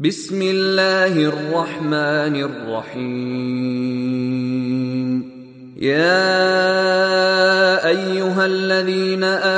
بسم الله الرحمن الرحيم. يا أيها الذين امنوا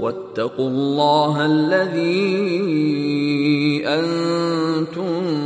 واتقوا الله الذي أنتم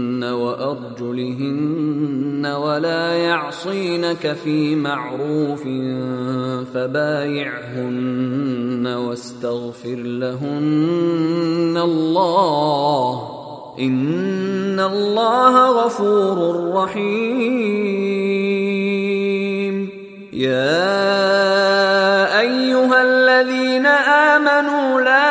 وأرجلهن ولا يعصينك في معروف فبايعهن واستغفر لهن الله إن الله غفور رحيم. يا